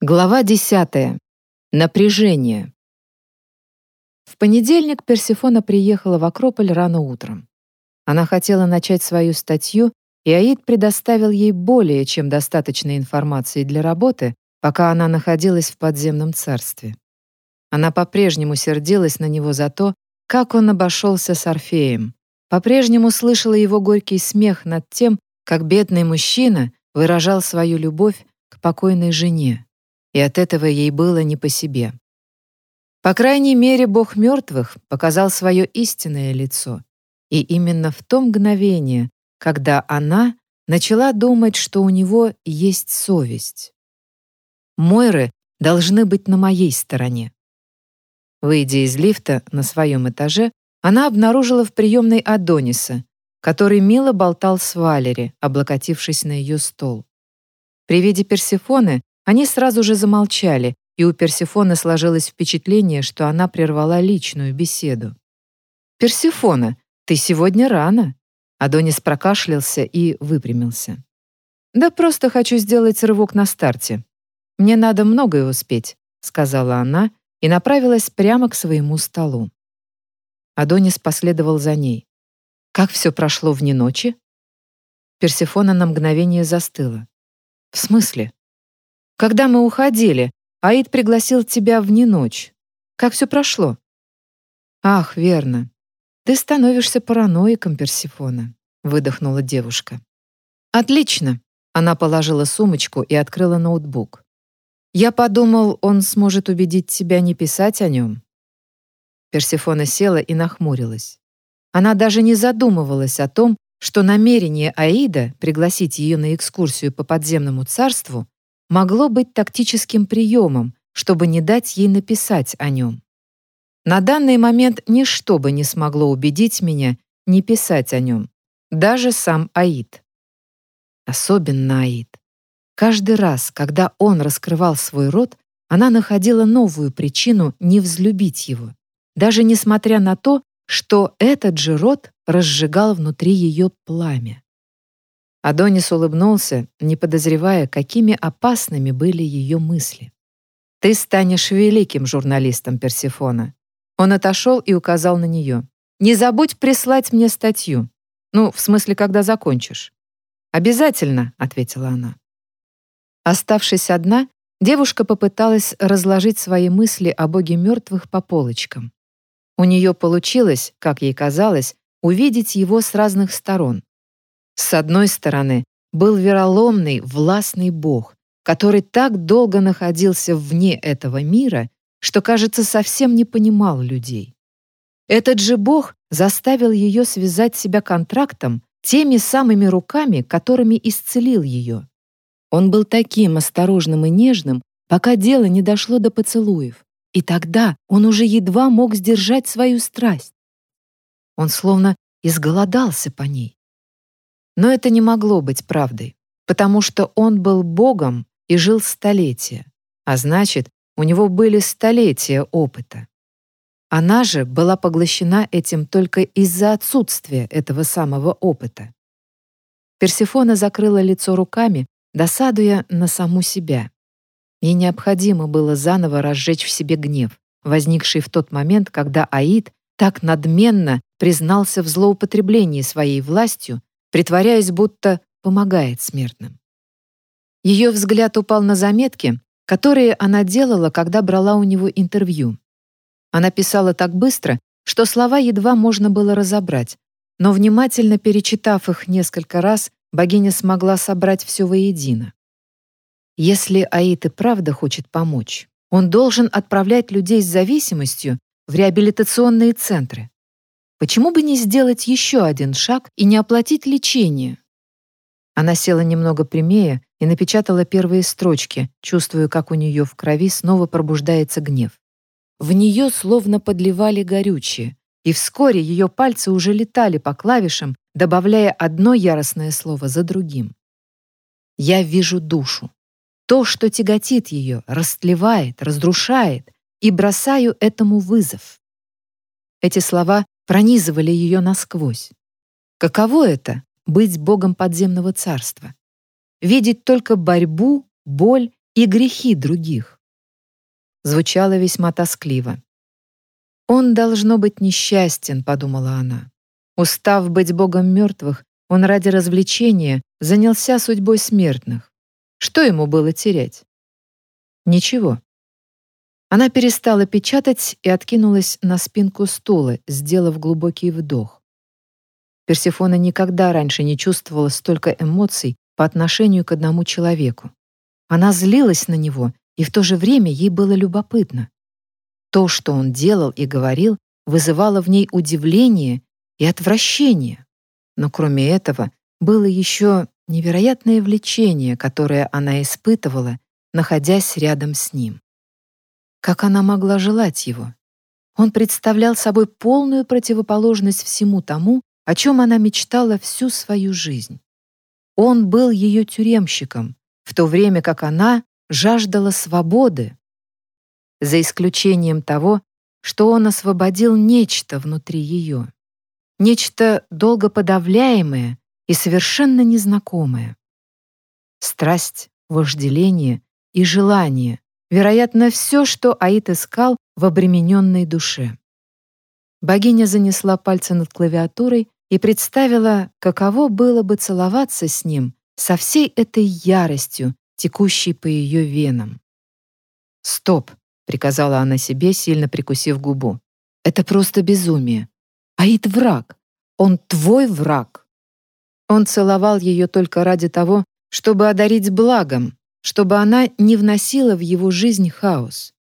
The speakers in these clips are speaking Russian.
Глава 10. Напряжение. В понедельник Персефона приехала в Акрополь рано утром. Она хотела начать свою статью, и Аид предоставил ей более чем достаточной информации для работы, пока она находилась в подземном царстве. Она по-прежнему сердилась на него за то, как он обошелся с Орфеем, по-прежнему слышала его горький смех над тем, как бедный мужчина выражал свою любовь к покойной жене и от этого ей было не по себе. По крайней мере, Бог мертвых показал свое истинное лицо, и именно в то мгновение, когда она начала думать, что у него есть совесть. Мойры должны быть на моей стороне. Выйдя из лифта на своем этаже, она обнаружила в приемной Адониса, который мило болтал с Валери, облокотившись на ее стол. При виде Персефоны они сразу же замолчали, и у Персефоны сложилось впечатление, что она прервала личную беседу. «Персефона, ты сегодня рано!» Адонис прокашлялся и выпрямился. «Да просто хочу сделать рывок на старте. Мне надо многое успеть», — сказала она и направилась прямо к своему столу. Адонис последовал за ней. «Как все прошло вне ночи?» Персефона на мгновение застыла. «В смысле?» Когда мы уходили, Аид пригласил тебя в ночь. Как все прошло?» «Ах, верно. Ты становишься параноиком, Персифона», — выдохнула девушка. «Отлично». Она положила сумочку и открыла ноутбук. «Я подумал, он сможет убедить тебя не писать о нем». Персифона села и нахмурилась. Она даже не задумывалась о том, что намерение Аида пригласить ее на экскурсию по подземному царству могло быть тактическим приемом, чтобы не дать ей написать о нем. На данный момент ничто бы не смогло убедить меня не писать о нем, даже сам Аид. Особенно Аид. Каждый раз, когда он раскрывал свой рот, она находила новую причину не взлюбить его, даже несмотря на то, что этот же рот разжигал внутри ее пламя. Адонис улыбнулся, не подозревая, какими опасными были ее мысли. «Ты станешь великим журналистом Персифона». Он отошел и указал на нее. «Не забудь прислать мне статью. Ну, в смысле, когда закончишь». «Обязательно», — ответила она. Оставшись одна, девушка попыталась разложить свои мысли о боге мертвых по полочкам. У нее получилось, как ей казалось, увидеть его с разных сторон. С одной стороны, был вероломный, властный бог, который так долго находился вне этого мира, что, кажется, совсем не понимал людей. Этот же бог заставил ее связать себя контрактом теми самыми руками, которыми исцелил ее. Он был таким осторожным и нежным, пока дело не дошло до поцелуев, и тогда он уже едва мог сдержать свою страсть. Он словно изголодался по ней. Но это не могло быть правдой, потому что он был Богом и жил столетия, а значит, у него были столетия опыта. Она же была поглощена этим только из-за отсутствия этого самого опыта. Персефона закрыла лицо руками, досадуя на саму себя. Ей необходимо было заново разжечь в себе гнев, возникший в тот момент, когда Аид так надменно признался в злоупотреблении своей властью притворяясь, будто помогает смертным. Ее взгляд упал на заметки, которые она делала, когда брала у него интервью. Она писала так быстро, что слова едва можно было разобрать, но внимательно перечитав их несколько раз, богиня смогла собрать все воедино. Если Аид и правда хочет помочь, он должен отправлять людей с зависимостью в реабилитационные центры. Почему бы не сделать еще один шаг и не оплатить лечение? Она села немного прямее и напечатала первые строчки, чувствуя, как у нее в крови снова пробуждается гнев. В нее словно подливали горючее, и вскоре ее пальцы уже летали по клавишам, добавляя одно яростное слово за другим. «Я вижу душу. То, что тяготит ее, растлевает, разрушает, и бросаю этому вызов». Эти слова пронизывали ее насквозь. Каково это — быть богом подземного царства? Видеть только борьбу, боль и грехи других. Звучало весьма тоскливо. «Он должно быть несчастен», — подумала она. Устав быть богом мертвых, он ради развлечения занялся судьбой смертных. Что ему было терять? Ничего. Она перестала печатать и откинулась на спинку стула, сделав глубокий вдох. Персефона никогда раньше не чувствовала столько эмоций по отношению к одному человеку. Она злилась на него, и в то же время ей было любопытно. То, что он делал и говорил, вызывало в ней удивление и отвращение. Но кроме этого, было еще невероятное влечение, которое она испытывала, находясь рядом с ним. Как она могла желать его? Он представлял собой полную противоположность всему тому, о чем она мечтала всю свою жизнь. Он был ее тюремщиком, в то время как она жаждала свободы, за исключением того, что он освободил нечто внутри ее, нечто долго подавляемое и совершенно незнакомое. Страсть, вожделение и желание, вероятно, все, что Аид искал в обремененной душе. Богиня занесла пальцы над клавиатурой и представила, каково было бы целоваться с ним со всей этой яростью, текущей по ее венам. «Стоп!» — приказала она себе, сильно прикусив губу. «Это просто безумие. Аид враг. Он твой враг». Он целовал ее только ради того, чтобы одарить благом, чтобы она не вносила в его жизнь хаос.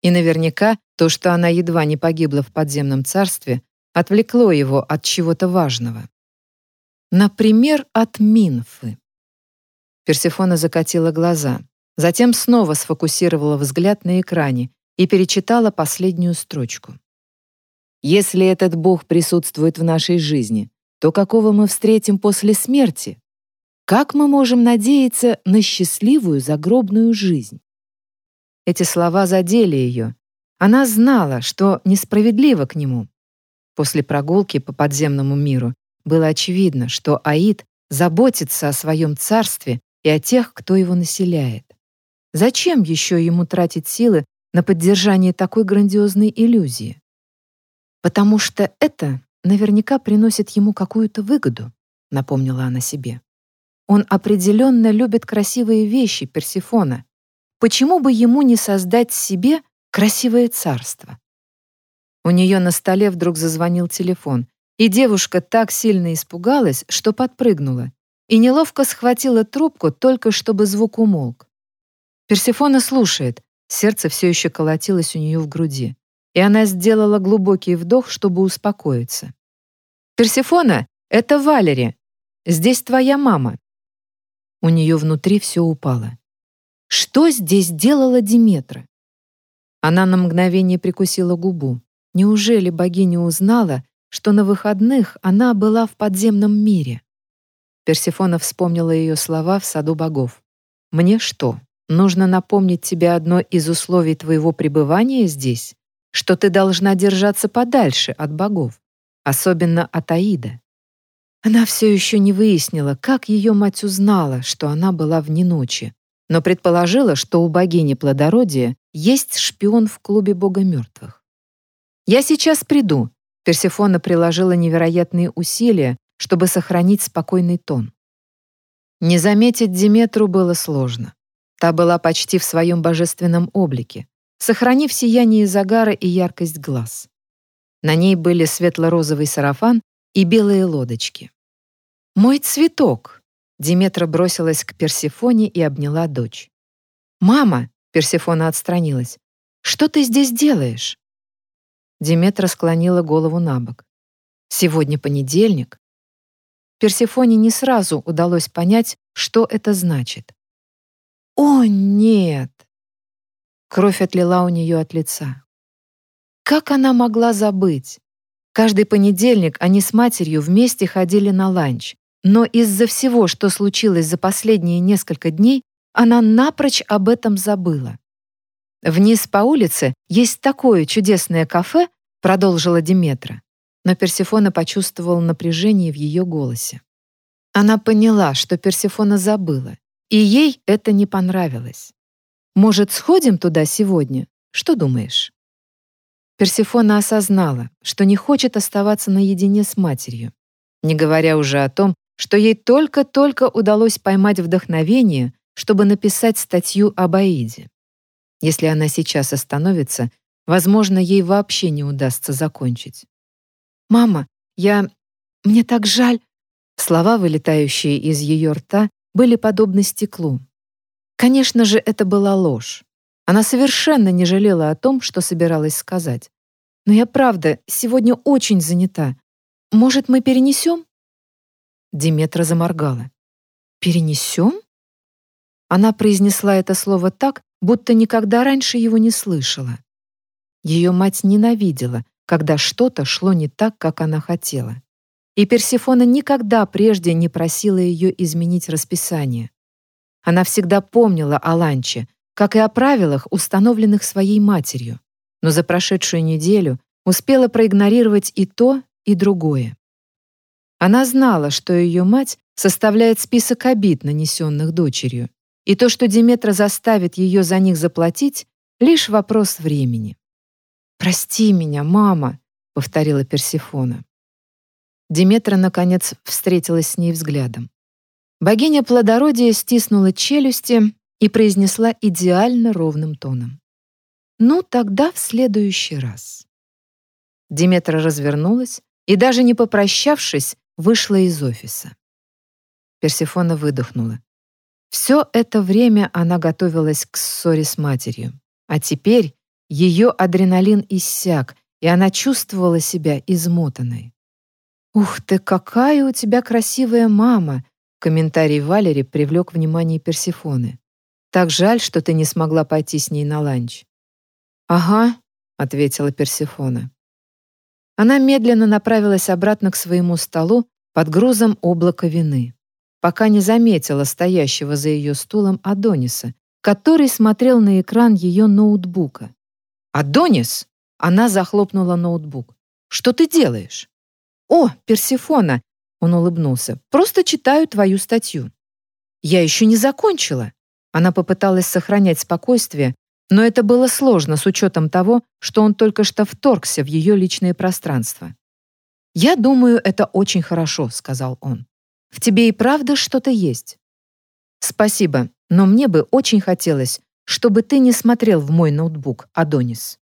И наверняка то, что она едва не погибла в подземном царстве, отвлекло его от чего-то важного. Например, от Минфы. Персефона закатила глаза, затем снова сфокусировала взгляд на экране и перечитала последнюю строчку. «Если этот Бог присутствует в нашей жизни, то какого мы встретим после смерти? Как мы можем надеяться на счастливую загробную жизнь?» Эти слова задели ее. Она знала, что несправедливо к нему, После прогулки по подземному миру было очевидно, что Аид заботится о своем царстве и о тех, кто его населяет. Зачем еще ему тратить силы на поддержание такой грандиозной иллюзии? Потому что это наверняка приносит ему какую-то выгоду, напомнила она себе. Он определенно любит красивые вещи Персифона. Почему бы ему не создать себе красивое царство? У нее на столе вдруг зазвонил телефон, и девушка так сильно испугалась, что подпрыгнула, и неловко схватила трубку только чтобы звук умолк. Персефона слушает, сердце все еще колотилось у нее в груди, и она сделала глубокий вдох, чтобы успокоиться. «Персефона, это Валери. Здесь твоя мама». У нее внутри все упало. Что здесь делала Диметра? Она на мгновение прикусила губу. Неужели богиня узнала, что на выходных она была в подземном мире? Персефона вспомнила ее слова в саду богов. «Мне что, нужно напомнить тебе одно из условий твоего пребывания здесь, что ты должна держаться подальше от богов, особенно от Аида?» Она все еще не выяснила, как ее мать узнала, что она была вне ночи, но предположила, что у богини плодородия есть шпион в клубе бога мертвых. «Я сейчас приду», — Персефона приложила невероятные усилия, чтобы сохранить спокойный тон. Не заметить Диметру было сложно. Та была почти в своем божественном облике, сохранив сияние загара и яркость глаз. На ней были светло-розовый сарафан и белые лодочки. «Мой цветок!» Диметра бросилась к Персефоне и обняла дочь. «Мама!» — Персефона отстранилась. «Что ты здесь делаешь?» Диметра склонила голову на бок. Сегодня понедельник. Персефоне не сразу удалось понять, что это значит. О, нет! Кровь отлила у нее от лица. Как она могла забыть? Каждый понедельник они с матерью вместе ходили на ланч, но из-за всего, что случилось за последние несколько дней, она напрочь об этом забыла. Вниз по улице есть такое чудесное кафе, продолжила Диметра, но Персефона почувствовала напряжение в ее голосе. Она поняла, что Персефона забыла, и ей это не понравилось. Может, сходим туда сегодня? Что думаешь?» Персифона осознала, что не хочет оставаться наедине с матерью, не говоря уже о том, что ей только-только удалось поймать вдохновение, чтобы написать статью об Аиде. Если она сейчас остановится, возможно, ей вообще не удастся закончить. «Мама, я... Мне так жаль...» Слова, вылетающие из ее рта, были подобны стеклу. Конечно же, это была ложь. Она совершенно не жалела о том, что собиралась сказать. «Но я правда сегодня очень занята. Может, мы перенесем?» Диметра заморгала. «Перенесем?» Она произнесла это слово так, будто никогда раньше его не слышала. Ее мать ненавидела, когда что-то шло не так, как она хотела. И Персифона никогда прежде не просила ее изменить расписание. Она всегда помнила о ланче, как и о правилах, установленных своей матерью, но за прошедшую неделю успела проигнорировать и то, и другое. Она знала, что ее мать составляет список обид, нанесенных дочерью, и то, что Диметра заставит ее за них заплатить, лишь вопрос времени. «Прости меня, мама», — повторила Персифона. Диметра, наконец, встретилась с ней взглядом. Богиня плодородия стиснула челюсти и произнесла идеально ровным тоном. «Ну, тогда в следующий раз». Диметра развернулась и, даже не попрощавшись, вышла из офиса. Персифона выдохнула. Все это время она готовилась к ссоре с матерью, а теперь ее адреналин иссяк, и она чувствовала себя измотанной. «Ух ты, какая у тебя красивая мама!» Комментарий Валери привлек внимание Персифоны. Так жаль, что ты не смогла пойти с ней на ланч». «Ага», — ответила Персифона. Она медленно направилась обратно к своему столу под грузом облака вины, пока не заметила стоящего за ее стулом Адониса, который смотрел на экран ее ноутбука. «Адонис!» — она захлопнула ноутбук. «Что ты делаешь?» «О, Персифона!» — он улыбнулся. «Просто читаю твою статью». «Я еще не закончила», она попыталась сохранять спокойствие, но это было сложно с учетом того, что он только что вторгся в ее личное пространство. «Я думаю, это очень хорошо», — сказал он. «В тебе и правда что-то есть». «Спасибо, но мне бы очень хотелось, чтобы ты не смотрел в мой ноутбук, Адонис».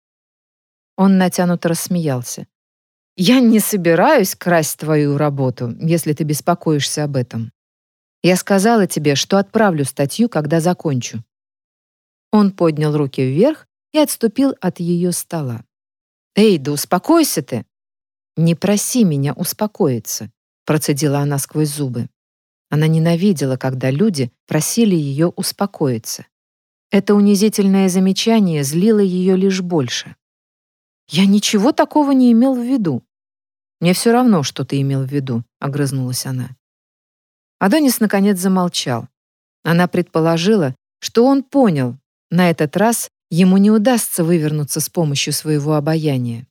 Он натянуто рассмеялся. «Я не собираюсь красть твою работу, если ты беспокоишься об этом. Я сказала тебе, что отправлю статью, когда закончу». Он поднял руки вверх и отступил от ее стола. «Эй, да успокойся ты!» «Не проси меня успокоиться», — процедила она сквозь зубы. Она ненавидела, когда люди просили ее успокоиться. Это унизительное замечание злило ее лишь больше. «Я ничего такого не имел в виду». «Мне все равно, что ты имел в виду», — огрызнулась она. Адонис наконец замолчал. Она предположила, что он понял, на этот раз ему не удастся вывернуться с помощью своего обаяния.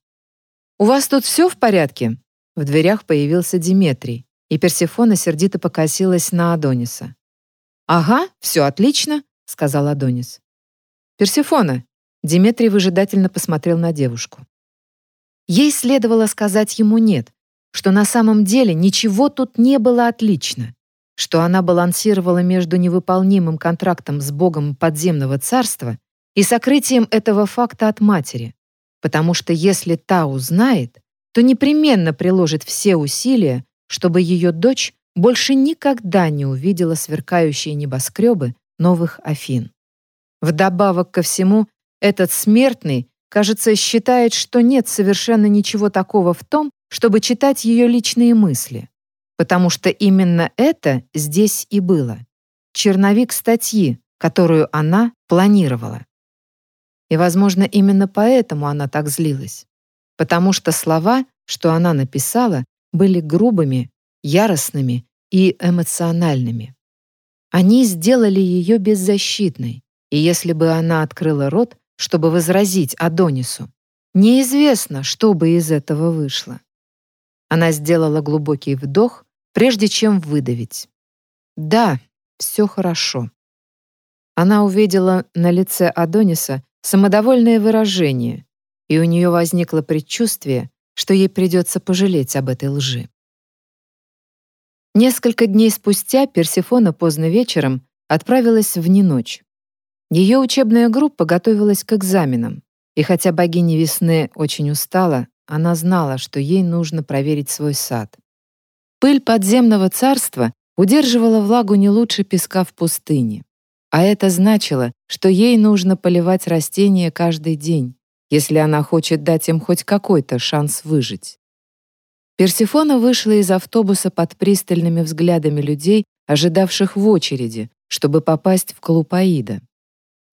«У вас тут все в порядке?» В дверях появился Диметрий, и Персефона сердито покосилась на Адониса. «Ага, все отлично», — сказал Адонис. «Персефона», — Диметрий выжидательно посмотрел на девушку. Ей следовало сказать ему «нет», что на самом деле ничего тут не было отлично что она балансировала между невыполнимым контрактом с богом подземного царства и сокрытием этого факта от матери, потому что если та узнает, то непременно приложит все усилия, чтобы ее дочь больше никогда не увидела сверкающие небоскребы новых Афин. Вдобавок ко всему, этот смертный, кажется, считает, что нет совершенно ничего такого в том, чтобы читать ее личные мысли потому что именно это здесь и было. Черновик статьи, которую она планировала. И, возможно, именно поэтому она так злилась. Потому что слова, что она написала, были грубыми, яростными и эмоциональными. Они сделали ее беззащитной, и если бы она открыла рот, чтобы возразить Адонису, неизвестно, что бы из этого вышло. Она сделала глубокий вдох прежде чем выдавить. Да, все хорошо. Она увидела на лице Адониса самодовольное выражение, и у нее возникло предчувствие, что ей придется пожалеть об этой лжи. Несколько дней спустя Персефона поздно вечером отправилась в неночь. Ее учебная группа готовилась к экзаменам, и хотя богиня весны очень устала, она знала, что ей нужно проверить свой сад. Пыль подземного царства удерживала влагу не лучше песка в пустыне. А это значило, что ей нужно поливать растения каждый день, если она хочет дать им хоть какой-то шанс выжить. Персифона вышла из автобуса под пристальными взглядами людей, ожидавших в очереди, чтобы попасть в клуб Аида.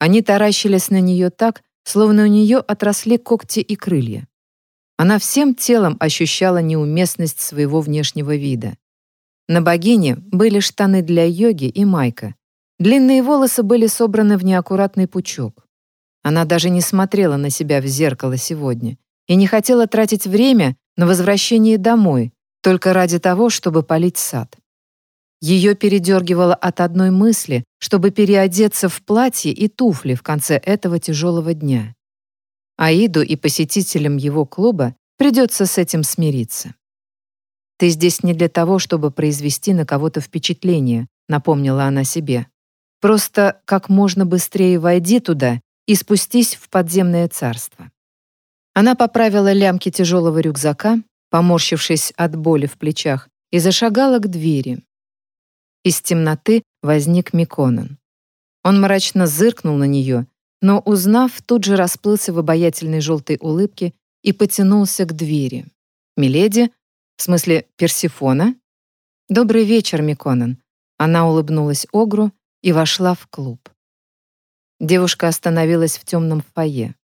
Они таращились на нее так, словно у нее отросли когти и крылья. Она всем телом ощущала неуместность своего внешнего вида. На богине были штаны для йоги и майка. Длинные волосы были собраны в неаккуратный пучок. Она даже не смотрела на себя в зеркало сегодня и не хотела тратить время на возвращение домой только ради того, чтобы полить сад. Ее передергивало от одной мысли, чтобы переодеться в платье и туфли в конце этого тяжелого дня. Аиду и посетителям его клуба придется с этим смириться. «Ты здесь не для того, чтобы произвести на кого-то впечатление», напомнила она себе. «Просто как можно быстрее войди туда и спустись в подземное царство». Она поправила лямки тяжелого рюкзака, поморщившись от боли в плечах, и зашагала к двери. Из темноты возник Миконан. Он мрачно зыркнул на нее, но, узнав, тут же расплылся в обаятельной желтой улыбке и потянулся к двери. «Миледи? В смысле, Персифона?» «Добрый вечер, Миконан». Она улыбнулась Огру и вошла в клуб. Девушка остановилась в темном фойе.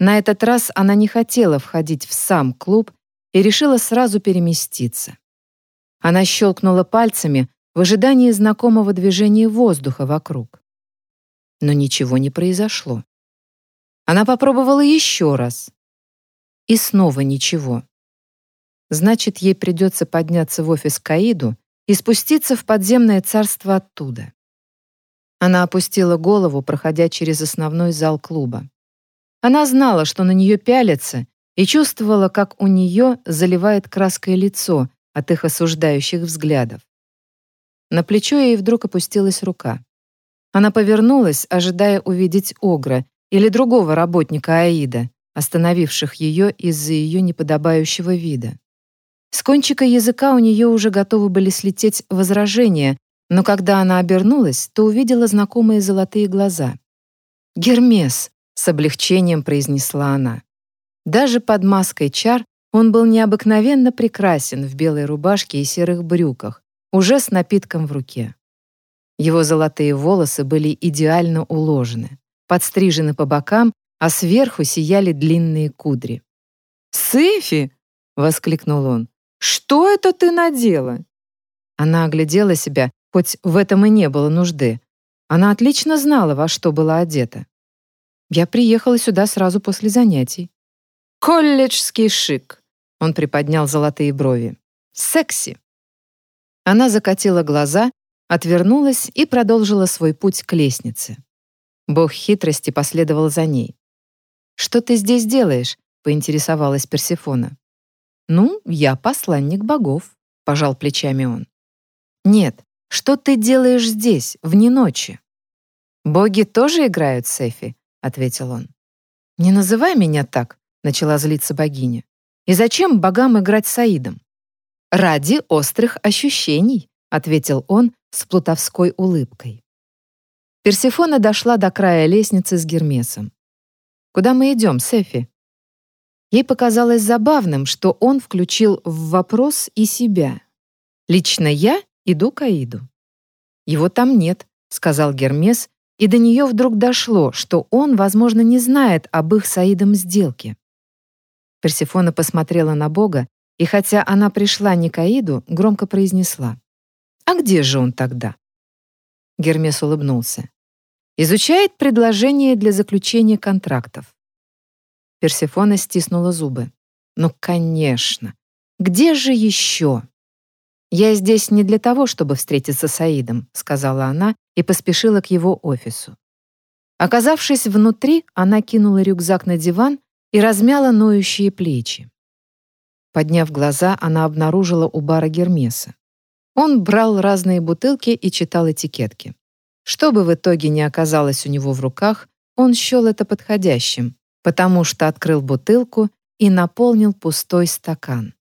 На этот раз она не хотела входить в сам клуб и решила сразу переместиться. Она щелкнула пальцами, в ожидании знакомого движения воздуха вокруг. Но ничего не произошло. Она попробовала еще раз. И снова ничего. Значит, ей придется подняться в офис Каиду и спуститься в подземное царство оттуда. Она опустила голову, проходя через основной зал клуба. Она знала, что на нее пялятся, и чувствовала, как у нее заливает краской лицо от их осуждающих взглядов. На плечо ей вдруг опустилась рука. Она повернулась, ожидая увидеть Огра или другого работника Аида, остановивших ее из-за ее неподобающего вида. С кончика языка у нее уже готовы были слететь возражения, но когда она обернулась, то увидела знакомые золотые глаза. «Гермес!» — с облегчением произнесла она. Даже под маской чар он был необыкновенно прекрасен в белой рубашке и серых брюках, уже с напитком в руке. Его золотые волосы были идеально уложены, подстрижены по бокам, а сверху сияли длинные кудри. «Сэфи!» — воскликнул он. «Что это ты надела?» Она оглядела себя, хоть в этом и не было нужды. Она отлично знала, во что была одета. Я приехала сюда сразу после занятий. «Колледжский шик!» — он приподнял золотые брови. «Секси!» Она закатила глаза, отвернулась и продолжила свой путь к лестнице. Бог хитрости последовал за ней. «Что ты здесь делаешь?» — поинтересовалась Персефона. «Ну, я посланник богов», — пожал плечами он. «Нет, что ты делаешь здесь, вне ночи?» «Боги тоже играют, Сефи», — ответил он. «Не называй меня так», — начала злиться богиня. «И зачем богам играть с Аидом?» «Ради острых ощущений», — ответил он с плутовской улыбкой. Персефона дошла до края лестницы с Гермесом. «Куда мы идем, Сефи?» Ей показалось забавным, что он включил в вопрос и себя. «Лично я иду к Аиду». «Его там нет», — сказал Гермес, и до нее вдруг дошло, что он, возможно, не знает об их с Аидом сделке. Персефона посмотрела на Бога и хотя она пришла не к Аиду, громко произнесла. «А где же он тогда?» Гермес улыбнулся. «Изучает предложение для заключения контрактов». Персефона стиснула зубы. «Ну, конечно! Где же еще?» «Я здесь не для того, чтобы встретиться с Аидом», сказала она и поспешила к его офису. Оказавшись внутри, она кинула рюкзак на диван и размяла ноющие плечи. Подняв глаза, она обнаружила у бара Гермеса. Он брал разные бутылки и читал этикетки. Что бы в итоге не оказалось у него в руках, он счел это подходящим, потому что открыл бутылку и наполнил пустой стакан.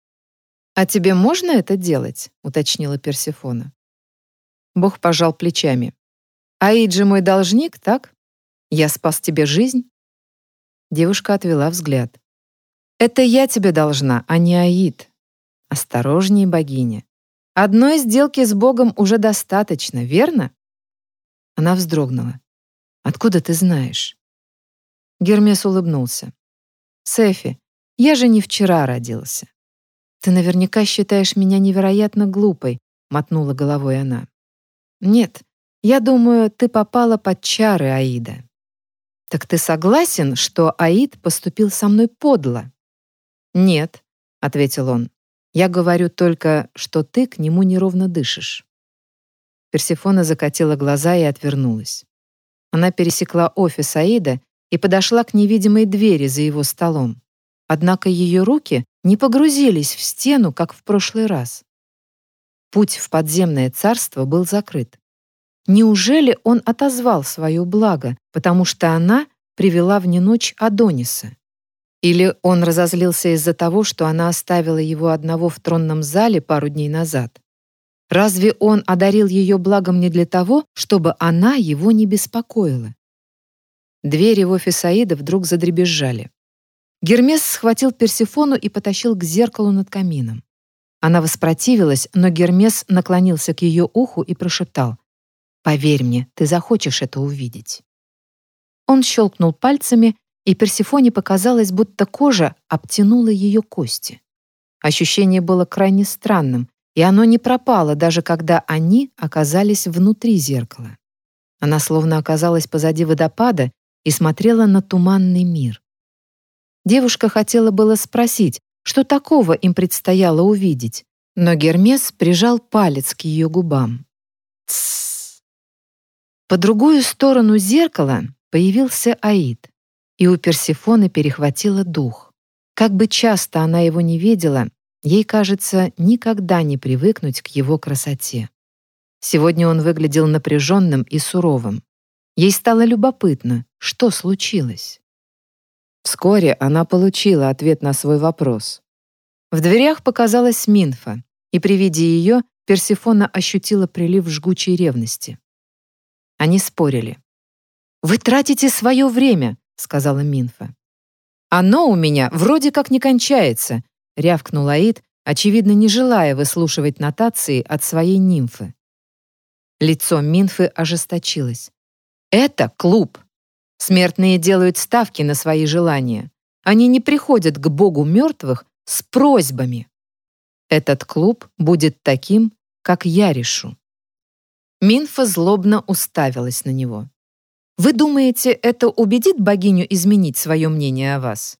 «А тебе можно это делать?» — уточнила Персефона. Бог пожал плечами. «Аид же мой должник, так? Я спас тебе жизнь?» Девушка отвела взгляд. «Это я тебе должна, а не Аид. Осторожнее, богиня. Одной сделки с Богом уже достаточно, верно?» Она вздрогнула. «Откуда ты знаешь?» Гермес улыбнулся. «Сефи, я же не вчера родился». «Ты наверняка считаешь меня невероятно глупой», — мотнула головой она. «Нет, я думаю, ты попала под чары Аида». «Так ты согласен, что Аид поступил со мной подло?» «Нет», — ответил он. «Я говорю только, что ты к нему неровно дышишь». Персефона закатила глаза и отвернулась. Она пересекла офис Аида и подошла к невидимой двери за его столом. Однако ее руки не погрузились в стену, как в прошлый раз. Путь в подземное царство был закрыт. Неужели он отозвал свое благо, потому что она привела в неночь Адониса? Или он разозлился из-за того, что она оставила его одного в тронном зале пару дней назад? Разве он одарил ее благом не для того, чтобы она его не беспокоила? Двери в офис Аида вдруг задребезжали. Гермес схватил Персефону и потащил к зеркалу над камином. Она воспротивилась, но Гермес наклонился к ее уху и прошептал «Поверь мне, ты захочешь это увидеть». Он щелкнул пальцами, и Персефоне показалось, будто кожа обтянула ее кости. Ощущение было крайне странным, и оно не пропало, даже когда они оказались внутри зеркала. Она словно оказалась позади водопада и смотрела на туманный мир. Девушка хотела было спросить, что такого им предстояло увидеть, но Гермес прижал палец к ее губам. Тссс. По другую сторону зеркала появился Аид, и у Персефоны перехватило дух. Как бы часто она его не видела, Ей, кажется, никогда не привыкнуть к его красоте. Сегодня он выглядел напряженным и суровым. Ей стало любопытно, что случилось. Вскоре она получила ответ на свой вопрос. В дверях показалась Минфа, и при виде ее Персифона ощутила прилив жгучей ревности. Они спорили. «Вы тратите свое время», — сказала Минфа. «Оно у меня вроде как не кончается», рявкнул Аид, очевидно, не желая выслушивать нотации от своей нимфы. Лицо Минфы ожесточилось. «Это клуб. Смертные делают ставки на свои желания. Они не приходят к богу мертвых с просьбами. Этот клуб будет таким, как я решу». Минфа злобно уставилась на него. «Вы думаете, это убедит богиню изменить свое мнение о вас?»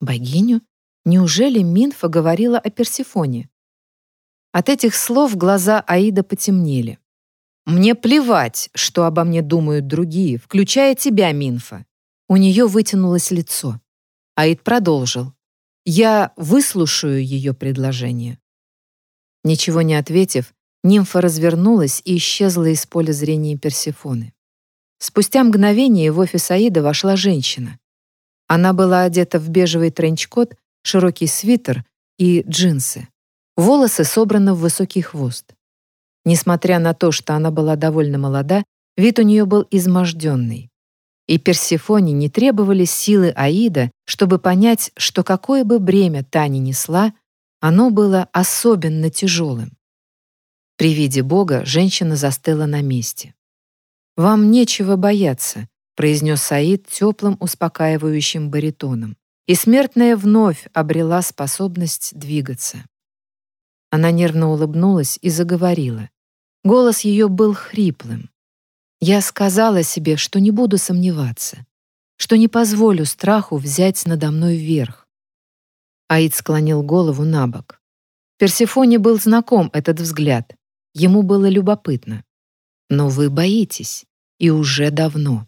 «Богиню?» Неужели Минфа говорила о Персефоне? От этих слов глаза Аида потемнели. «Мне плевать, что обо мне думают другие, включая тебя, Минфа». У нее вытянулось лицо. Аид продолжил. «Я выслушаю ее предложение». Ничего не ответив, нимфа развернулась и исчезла из поля зрения Персефоны. Спустя мгновение в офис Аида вошла женщина. Она была одета в бежевый тренчкот широкий свитер и джинсы. Волосы собраны в высокий хвост. Несмотря на то, что она была довольно молода, вид у нее был изможденный. И Персефоне не требовались силы Аида, чтобы понять, что какое бы бремя Таня несла, оно было особенно тяжелым. При виде Бога женщина застыла на месте. «Вам нечего бояться», — произнес Саид теплым, успокаивающим баритоном и смертная вновь обрела способность двигаться. Она нервно улыбнулась и заговорила. Голос ее был хриплым. Я сказала себе, что не буду сомневаться, что не позволю страху взять надо мной верх. Аид склонил голову на бок. Персефоне был знаком этот взгляд. Ему было любопытно. Но вы боитесь, и уже давно.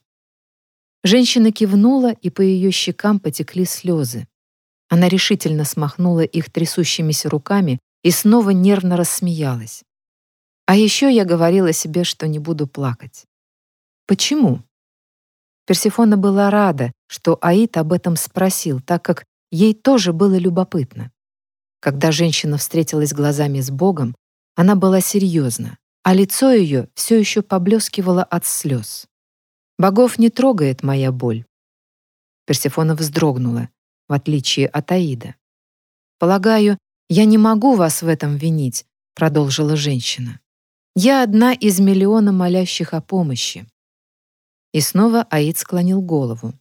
Женщина кивнула, и по ее щекам потекли слезы. Она решительно смахнула их трясущимися руками и снова нервно рассмеялась. А еще я говорила себе, что не буду плакать. Почему? Персефона была рада, что Аид об этом спросил, так как ей тоже было любопытно. Когда женщина встретилась глазами с Богом, она была серьезна, а лицо ее все еще поблескивало от слез. «Богов не трогает моя боль». Персефона вздрогнула, в отличие от Аида. «Полагаю, я не могу вас в этом винить», — продолжила женщина. «Я одна из миллиона молящих о помощи. И снова Аид склонил голову.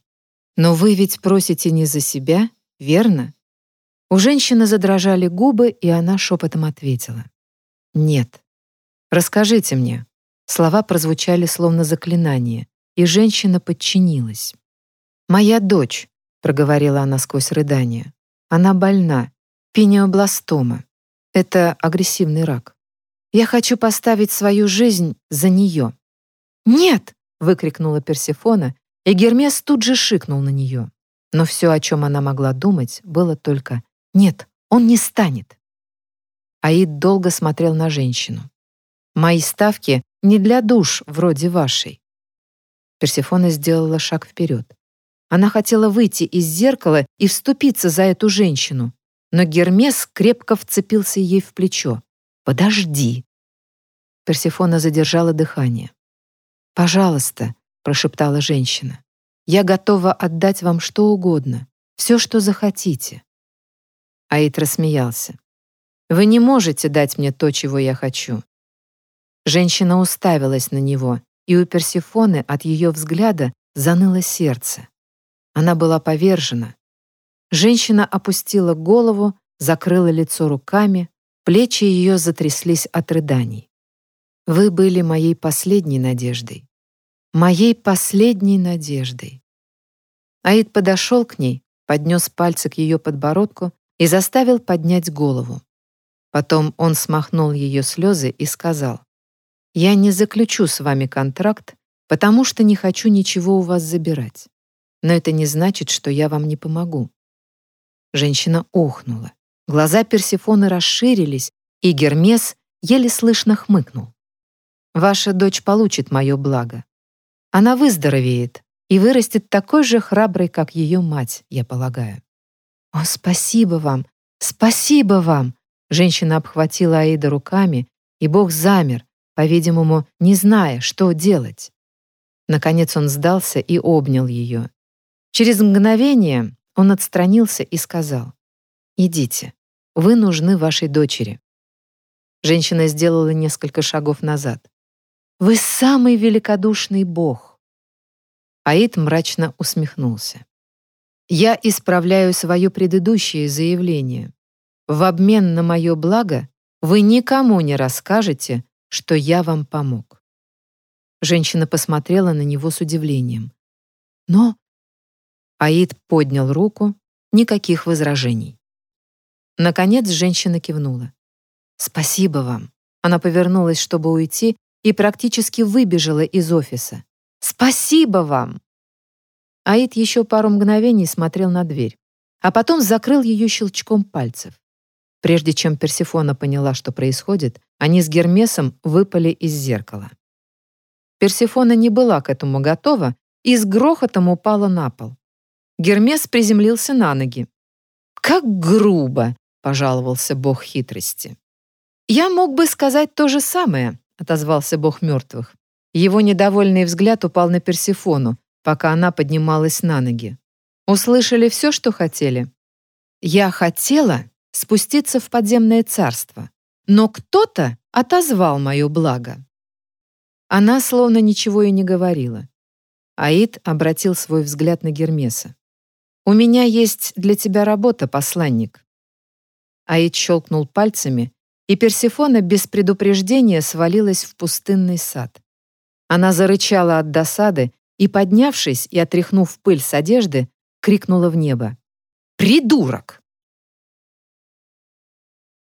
«Но вы ведь просите не за себя, верно?» У женщины задрожали губы, и она шепотом ответила. «Нет. Расскажите мне». Слова прозвучали словно заклинание, и женщина подчинилась. «Моя дочь», — проговорила она сквозь рыдание, — «она больна, пениобластома. Это агрессивный рак. Я хочу поставить свою жизнь за нее». «Нет!» выкрикнула Персефона, и Гермес тут же шикнул на нее. Но все, о чем она могла думать, было только «Нет, он не станет». Аид долго смотрел на женщину. «Мои ставки не для душ вроде вашей». Персефона сделала шаг вперед. Она хотела выйти из зеркала и вступиться за эту женщину, но Гермес крепко вцепился ей в плечо. «Подожди!» Персефона задержала дыхание. «Пожалуйста», — прошептала женщина, «я готова отдать вам что угодно, все, что захотите». Аид рассмеялся. «Вы не можете дать мне то, чего я хочу». Женщина уставилась на него, и у Персифоны от ее взгляда заныло сердце. Она была повержена. Женщина опустила голову, закрыла лицо руками, плечи ее затряслись от рыданий. Вы были моей последней надеждой. Моей последней надеждой. Аид подошел к ней, поднес пальцы к ее подбородку и заставил поднять голову. Потом он смахнул ее слезы и сказал, «Я не заключу с вами контракт, потому что не хочу ничего у вас забирать. Но это не значит, что я вам не помогу». Женщина охнула. Глаза Персефоны расширились, и Гермес еле слышно хмыкнул. Ваша дочь получит мое благо. Она выздоровеет и вырастет такой же храброй, как ее мать, я полагаю. О, спасибо вам, спасибо вам! Женщина обхватила Аида руками, и Бог замер, по-видимому, не зная, что делать. Наконец он сдался и обнял ее. Через мгновение он отстранился и сказал, «Идите, вы нужны вашей дочери». Женщина сделала несколько шагов назад. Вы самый великодушный Бог. Аид мрачно усмехнулся. Я исправляю свое предыдущее заявление. В обмен на мое благо вы никому не расскажете, что я вам помог. Женщина посмотрела на него с удивлением. Но Аид поднял руку, никаких возражений. Наконец женщина кивнула. «Спасибо вам». Она повернулась, чтобы уйти, и практически выбежала из офиса. «Спасибо вам!» Аид еще пару мгновений смотрел на дверь, а потом закрыл ее щелчком пальцев. Прежде чем Персифона поняла, что происходит, они с Гермесом выпали из зеркала. Персифона не была к этому готова и с грохотом упала на пол. Гермес приземлился на ноги. «Как грубо!» — пожаловался бог хитрости. «Я мог бы сказать то же самое», отозвался бог мертвых. Его недовольный взгляд упал на Персифону, пока она поднималась на ноги. Услышали все, что хотели? Я хотела спуститься в подземное царство, но кто-то отозвал мое благо. Она словно ничего и не говорила. Аид обратил свой взгляд на Гермеса. «У меня есть для тебя работа, посланник». Аид щелкнул пальцами, и Персефона без предупреждения свалилась в пустынный сад. Она зарычала от досады и, поднявшись и отряхнув пыль с одежды, крикнула в небо. «Придурок!»